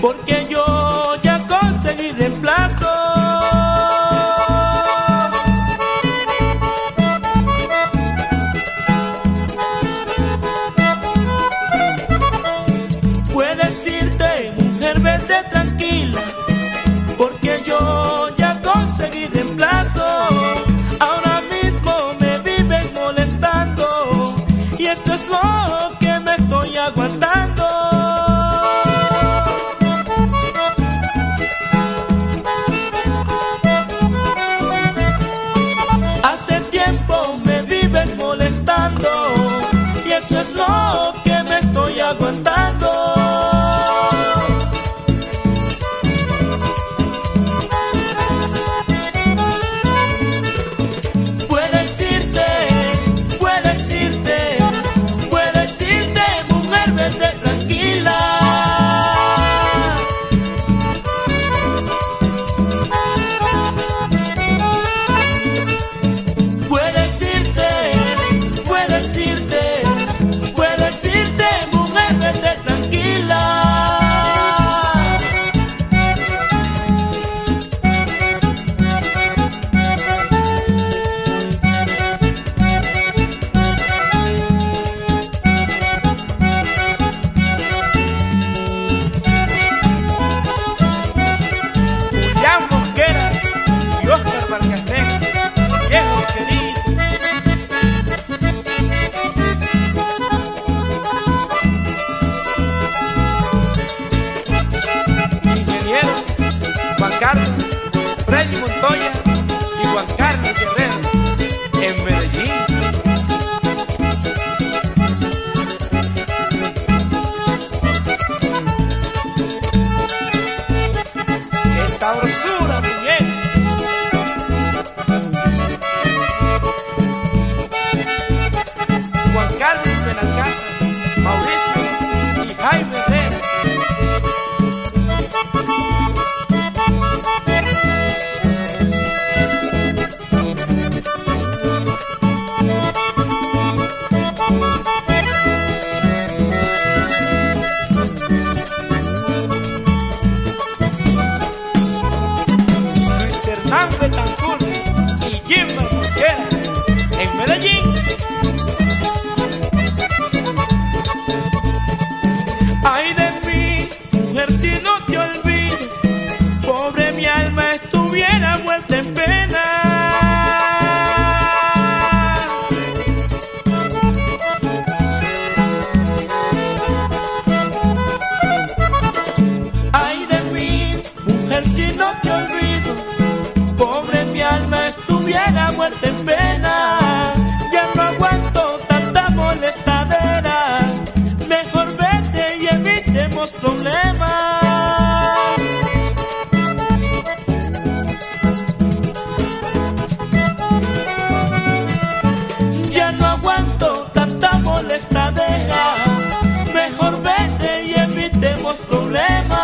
porque yo ya conseguí reemplazo. Puedes irte, mujer, vete tranquila, porque yo ya conseguí reemplazo. Ahora mismo me vives molestando, y esto es lo que Juan Carlos, Freddy Montoya y Juan Carlos Guerrero Hernán Betancourt y Jimmy Mosquera en Medellín. Ay de mí, mujer, si no te olvido, pobre mi alma estuviera muerta en pena. Ay de mí, mujer, si no te olvido, Tenemos problemas.